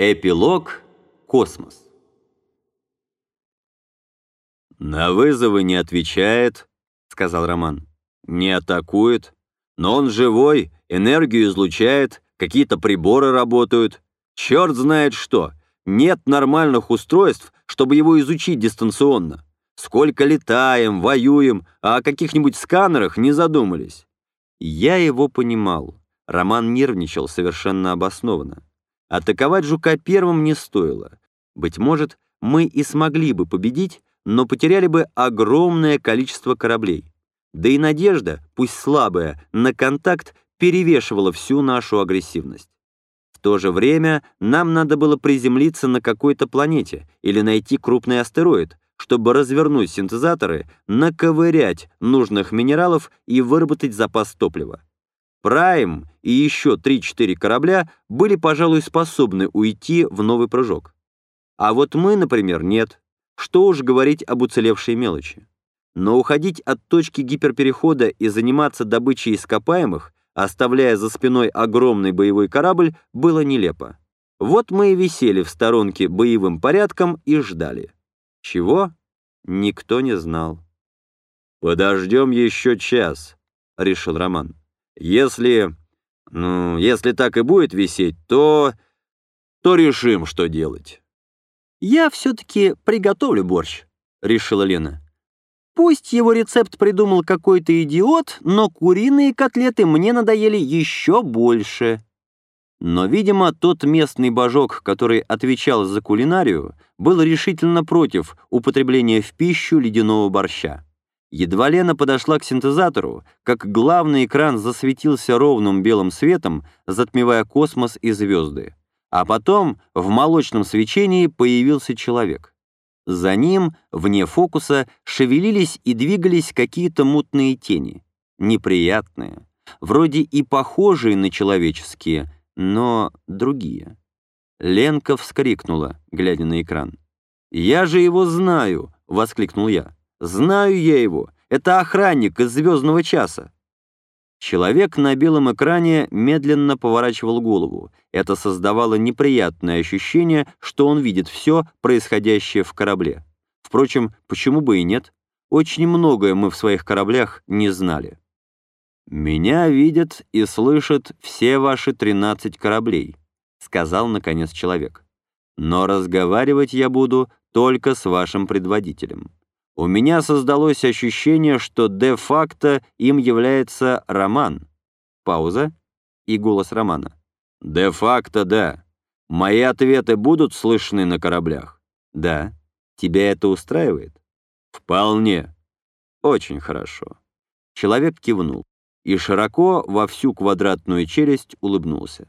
Эпилог «Космос». «На вызовы не отвечает», — сказал Роман. «Не атакует. Но он живой, энергию излучает, какие-то приборы работают. Черт знает что. Нет нормальных устройств, чтобы его изучить дистанционно. Сколько летаем, воюем, а о каких-нибудь сканерах не задумались». Я его понимал. Роман нервничал совершенно обоснованно. Атаковать жука первым не стоило. Быть может, мы и смогли бы победить, но потеряли бы огромное количество кораблей. Да и надежда, пусть слабая, на контакт перевешивала всю нашу агрессивность. В то же время нам надо было приземлиться на какой-то планете или найти крупный астероид, чтобы развернуть синтезаторы, наковырять нужных минералов и выработать запас топлива. Прайм и еще 3-4 корабля были, пожалуй, способны уйти в новый прыжок. А вот мы, например, нет. Что уж говорить об уцелевшей мелочи. Но уходить от точки гиперперехода и заниматься добычей ископаемых, оставляя за спиной огромный боевой корабль, было нелепо. Вот мы и висели в сторонке боевым порядком и ждали. Чего? Никто не знал. «Подождем еще час», — решил Роман. Если... Ну, если так и будет висеть, то... то решим, что делать. «Я все-таки приготовлю борщ», — решила Лена. «Пусть его рецепт придумал какой-то идиот, но куриные котлеты мне надоели еще больше». Но, видимо, тот местный божок, который отвечал за кулинарию, был решительно против употребления в пищу ледяного борща. Едва Лена подошла к синтезатору, как главный экран засветился ровным белым светом, затмевая космос и звезды. А потом в молочном свечении появился человек. За ним, вне фокуса, шевелились и двигались какие-то мутные тени. Неприятные. Вроде и похожие на человеческие, но другие. Ленка вскрикнула, глядя на экран. «Я же его знаю!» — воскликнул я. Знаю я его. Это охранник из «Звездного часа». Человек на белом экране медленно поворачивал голову. Это создавало неприятное ощущение, что он видит все происходящее в корабле. Впрочем, почему бы и нет? Очень многое мы в своих кораблях не знали. «Меня видят и слышат все ваши 13 кораблей», — сказал, наконец, человек. «Но разговаривать я буду только с вашим предводителем. У меня создалось ощущение, что де-факто им является Роман. Пауза и голос Романа. Де-факто да. Мои ответы будут слышны на кораблях? Да. Тебя это устраивает? Вполне. Очень хорошо. Человек кивнул и широко во всю квадратную челюсть улыбнулся.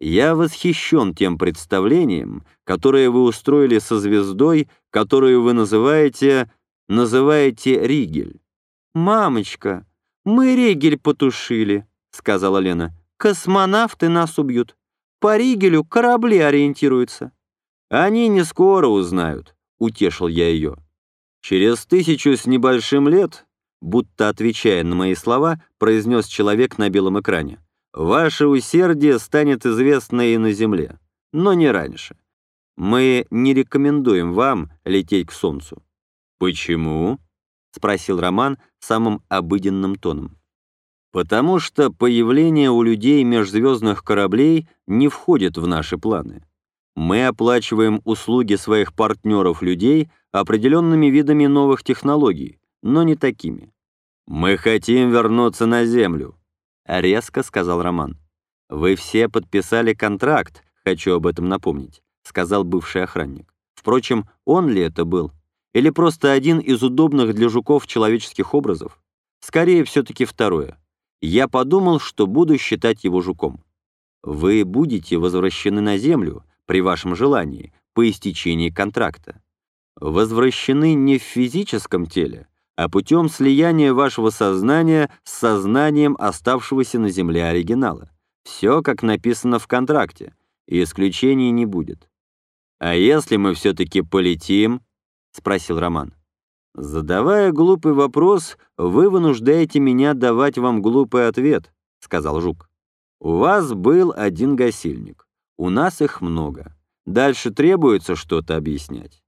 «Я восхищен тем представлением, которое вы устроили со звездой, которую вы называете называете Ригель». «Мамочка, мы Ригель потушили», — сказала Лена. «Космонавты нас убьют. По Ригелю корабли ориентируются». «Они не скоро узнают», — утешил я ее. «Через тысячу с небольшим лет», будто отвечая на мои слова, произнес человек на белом экране, «ваше усердие станет известно и на Земле, но не раньше. Мы не рекомендуем вам лететь к Солнцу. «Почему?» — спросил Роман самым обыденным тоном. «Потому что появление у людей межзвездных кораблей не входит в наши планы. Мы оплачиваем услуги своих партнеров-людей определенными видами новых технологий, но не такими. Мы хотим вернуться на Землю», — резко сказал Роман. «Вы все подписали контракт, хочу об этом напомнить», — сказал бывший охранник. Впрочем, он ли это был? Или просто один из удобных для жуков человеческих образов? Скорее, все-таки второе. Я подумал, что буду считать его жуком. Вы будете возвращены на Землю при вашем желании по истечении контракта. Возвращены не в физическом теле, а путем слияния вашего сознания с сознанием оставшегося на Земле оригинала. Все, как написано в контракте, и исключений не будет. А если мы все-таки полетим, — спросил Роман. «Задавая глупый вопрос, вы вынуждаете меня давать вам глупый ответ», — сказал Жук. «У вас был один гасильник. У нас их много. Дальше требуется что-то объяснять?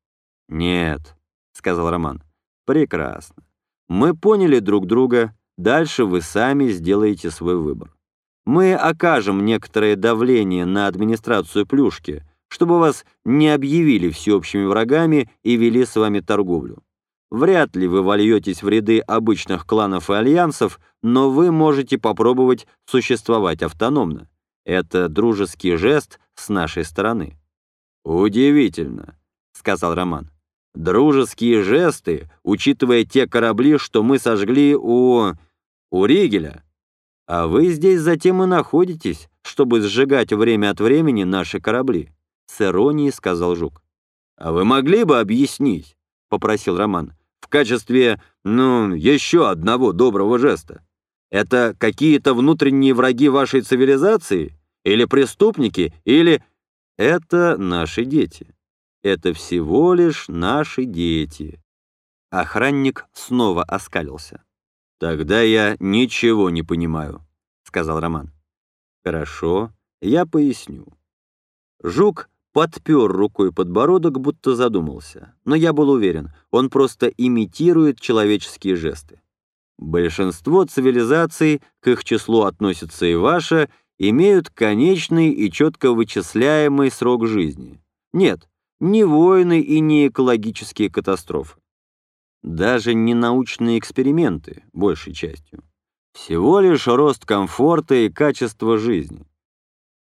Нет, сказал Роман. Прекрасно. Мы поняли друг друга, дальше вы сами сделаете свой выбор. Мы окажем некоторое давление на администрацию Плюшки, чтобы вас не объявили всеобщими врагами и вели с вами торговлю. Вряд ли вы вольетесь в ряды обычных кланов и альянсов, но вы можете попробовать существовать автономно. Это дружеский жест с нашей стороны. «Удивительно», — сказал Роман. «Дружеские жесты, учитывая те корабли, что мы сожгли у... у Ригеля. А вы здесь затем и находитесь, чтобы сжигать время от времени наши корабли», — с иронией сказал Жук. «А вы могли бы объяснить?» — попросил Роман в качестве, ну, еще одного доброго жеста? Это какие-то внутренние враги вашей цивилизации? Или преступники? Или... Это наши дети. Это всего лишь наши дети. Охранник снова оскалился. «Тогда я ничего не понимаю», — сказал Роман. «Хорошо, я поясню». Жук подпер рукой подбородок, будто задумался. Но я был уверен, он просто имитирует человеческие жесты. Большинство цивилизаций, к их числу относится и ваша, имеют конечный и четко вычисляемый срок жизни. Нет, не войны и не экологические катастрофы. Даже не научные эксперименты, большей частью. Всего лишь рост комфорта и качества жизни.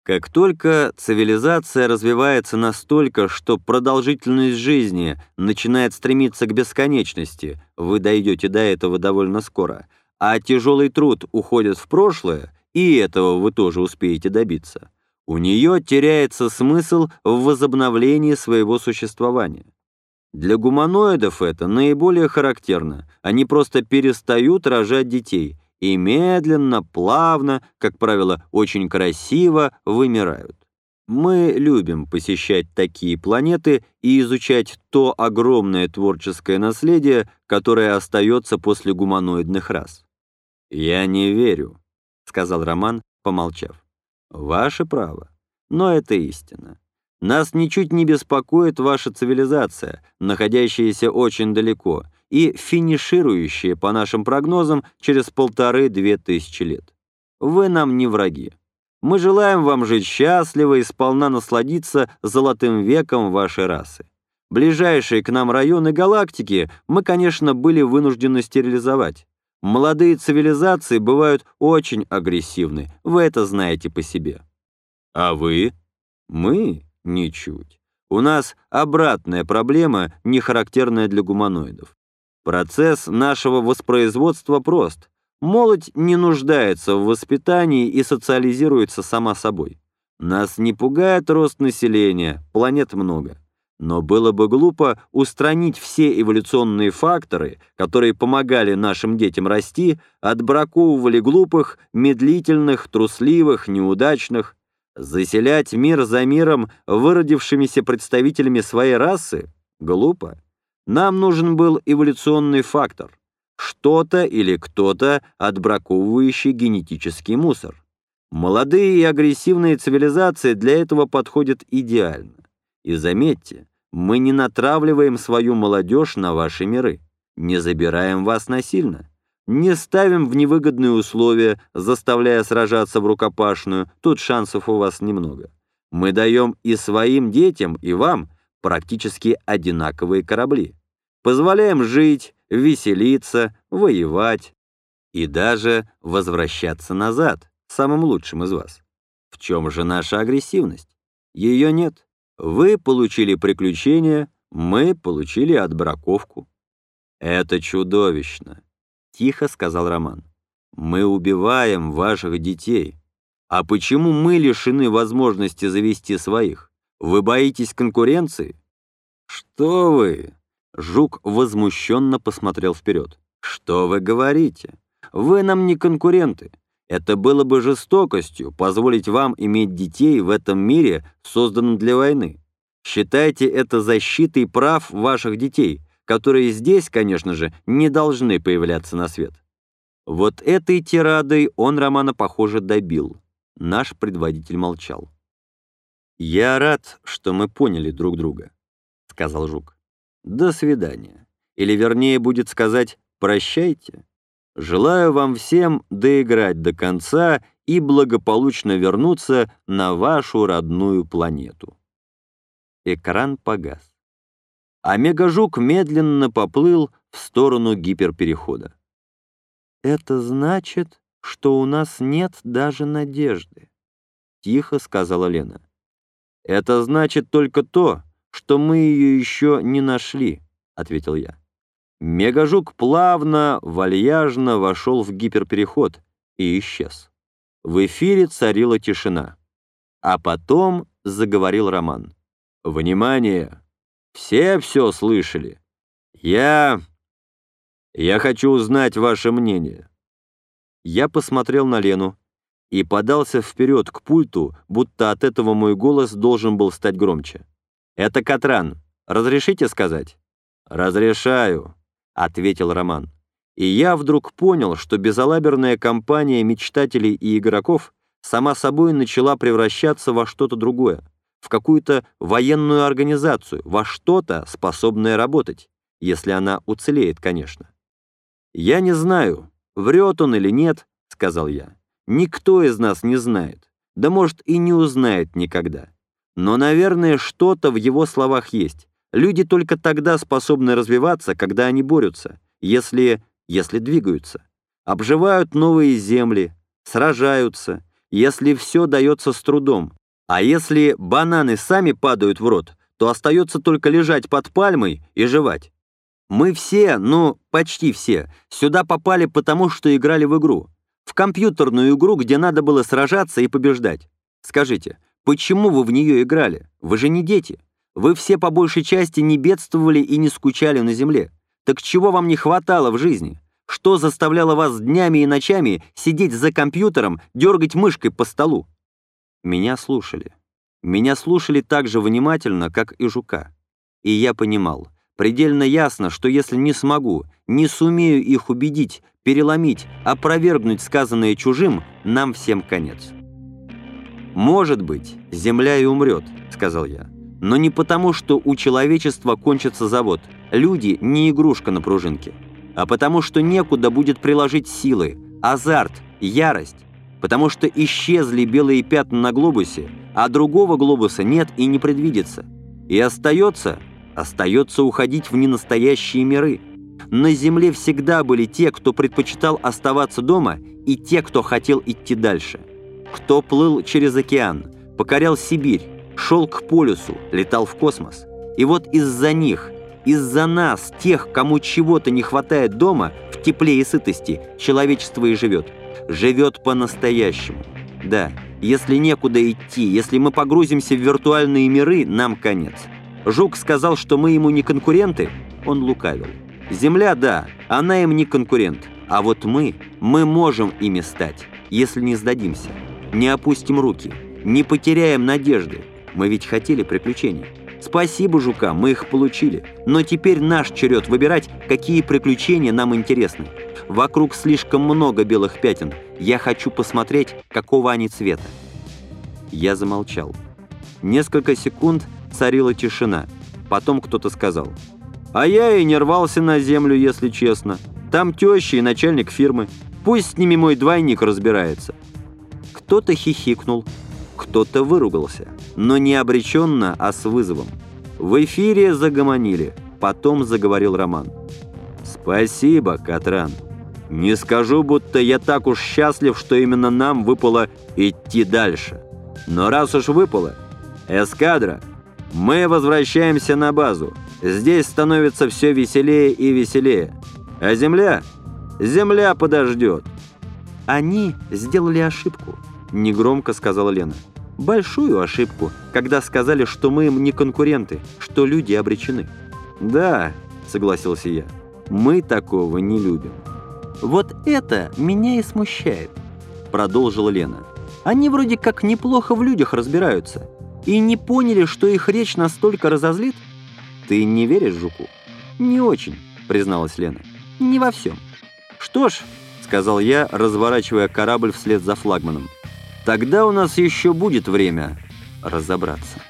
Как только цивилизация развивается настолько, что продолжительность жизни начинает стремиться к бесконечности, вы дойдете до этого довольно скоро, а тяжелый труд уходит в прошлое, и этого вы тоже успеете добиться, у нее теряется смысл в возобновлении своего существования. Для гуманоидов это наиболее характерно, они просто перестают рожать детей – и медленно, плавно, как правило, очень красиво вымирают. Мы любим посещать такие планеты и изучать то огромное творческое наследие, которое остается после гуманоидных рас. «Я не верю», — сказал Роман, помолчав. «Ваше право, но это истина. Нас ничуть не беспокоит ваша цивилизация, находящаяся очень далеко, и финиширующие, по нашим прогнозам, через полторы-две тысячи лет. Вы нам не враги. Мы желаем вам жить счастливо и сполна насладиться золотым веком вашей расы. Ближайшие к нам районы галактики мы, конечно, были вынуждены стерилизовать. Молодые цивилизации бывают очень агрессивны, вы это знаете по себе. А вы? Мы? Ничуть. У нас обратная проблема, не характерная для гуманоидов. Процесс нашего воспроизводства прост. Молодь не нуждается в воспитании и социализируется сама собой. Нас не пугает рост населения, планет много. Но было бы глупо устранить все эволюционные факторы, которые помогали нашим детям расти, отбраковывали глупых, медлительных, трусливых, неудачных. Заселять мир за миром выродившимися представителями своей расы — глупо. Нам нужен был эволюционный фактор, что-то или кто-то, отбраковывающий генетический мусор. Молодые и агрессивные цивилизации для этого подходят идеально. И заметьте, мы не натравливаем свою молодежь на ваши миры, не забираем вас насильно, не ставим в невыгодные условия, заставляя сражаться в рукопашную, тут шансов у вас немного. Мы даем и своим детям, и вам практически одинаковые корабли. Позволяем жить, веселиться, воевать и даже возвращаться назад, самым лучшим из вас. В чем же наша агрессивность? Ее нет. Вы получили приключения, мы получили отбраковку. Это чудовищно, тихо сказал Роман. Мы убиваем ваших детей. А почему мы лишены возможности завести своих? Вы боитесь конкуренции? Что вы? Жук возмущенно посмотрел вперед. «Что вы говорите? Вы нам не конкуренты. Это было бы жестокостью позволить вам иметь детей в этом мире, созданном для войны. Считайте это защитой прав ваших детей, которые здесь, конечно же, не должны появляться на свет». Вот этой тирадой он Романа, похоже, добил. Наш предводитель молчал. «Я рад, что мы поняли друг друга», — сказал Жук. «До свидания. Или, вернее, будет сказать «прощайте». Желаю вам всем доиграть до конца и благополучно вернуться на вашу родную планету». Экран погас. А мегажук медленно поплыл в сторону гиперперехода. «Это значит, что у нас нет даже надежды», — тихо сказала Лена. «Это значит только то, что мы ее еще не нашли», — ответил я. Мегажук плавно, вальяжно вошел в гиперпереход и исчез. В эфире царила тишина. А потом заговорил Роман. «Внимание! Все все слышали. Я... Я хочу узнать ваше мнение». Я посмотрел на Лену и подался вперед к пульту, будто от этого мой голос должен был стать громче. «Это Катран. Разрешите сказать?» «Разрешаю», ответил Роман. И я вдруг понял, что безалаберная компания мечтателей и игроков сама собой начала превращаться во что-то другое, в какую-то военную организацию, во что-то, способное работать, если она уцелеет, конечно. «Я не знаю, врет он или нет», — сказал я. «Никто из нас не знает, да может и не узнает никогда. Но, наверное, что-то в его словах есть, Люди только тогда способны развиваться, когда они борются, если, если двигаются. Обживают новые земли, сражаются, если все дается с трудом. А если бананы сами падают в рот, то остается только лежать под пальмой и жевать. Мы все, ну, почти все, сюда попали потому, что играли в игру. В компьютерную игру, где надо было сражаться и побеждать. Скажите, почему вы в нее играли? Вы же не дети. Вы все по большей части не бедствовали и не скучали на земле. Так чего вам не хватало в жизни? Что заставляло вас днями и ночами сидеть за компьютером, дергать мышкой по столу? Меня слушали. Меня слушали так же внимательно, как и жука. И я понимал, предельно ясно, что если не смогу, не сумею их убедить, переломить, опровергнуть сказанное чужим, нам всем конец. «Может быть, земля и умрет», — сказал я. Но не потому, что у человечества кончится завод. Люди не игрушка на пружинке. А потому, что некуда будет приложить силы, азарт, ярость. Потому что исчезли белые пятна на глобусе, а другого глобуса нет и не предвидится. И остается, остается уходить в ненастоящие миры. На Земле всегда были те, кто предпочитал оставаться дома, и те, кто хотел идти дальше. Кто плыл через океан, покорял Сибирь, шел к полюсу, летал в космос. И вот из-за них, из-за нас, тех, кому чего-то не хватает дома, в тепле и сытости, человечество и живет. Живет по-настоящему. Да, если некуда идти, если мы погрузимся в виртуальные миры, нам конец. Жук сказал, что мы ему не конкуренты, он лукавил. Земля, да, она им не конкурент. А вот мы, мы можем ими стать, если не сдадимся. Не опустим руки, не потеряем надежды, мы ведь хотели приключений. Спасибо, Жука, мы их получили. Но теперь наш черед выбирать, какие приключения нам интересны. Вокруг слишком много белых пятен. Я хочу посмотреть, какого они цвета. Я замолчал. Несколько секунд царила тишина. Потом кто-то сказал. «А я и не рвался на землю, если честно. Там теща и начальник фирмы. Пусть с ними мой двойник разбирается». Кто-то хихикнул, кто-то выругался, но не обреченно, а с вызовом. В эфире загомонили, потом заговорил Роман. «Спасибо, Катран. Не скажу, будто я так уж счастлив, что именно нам выпало идти дальше. Но раз уж выпало, эскадра, мы возвращаемся на базу. Здесь становится все веселее и веселее. А Земля? Земля подождет». «Они сделали ошибку», — негромко сказала Лена. «Большую ошибку, когда сказали, что мы им не конкуренты, что люди обречены». «Да», — согласился я, — «мы такого не любим». «Вот это меня и смущает», — продолжила Лена. «Они вроде как неплохо в людях разбираются. И не поняли, что их речь настолько разозлит?» «Ты не веришь Жуку?» «Не очень», — призналась Лена. «Не во всем». «Что ж», — сказал я, разворачивая корабль вслед за флагманом, Тогда у нас еще будет время разобраться.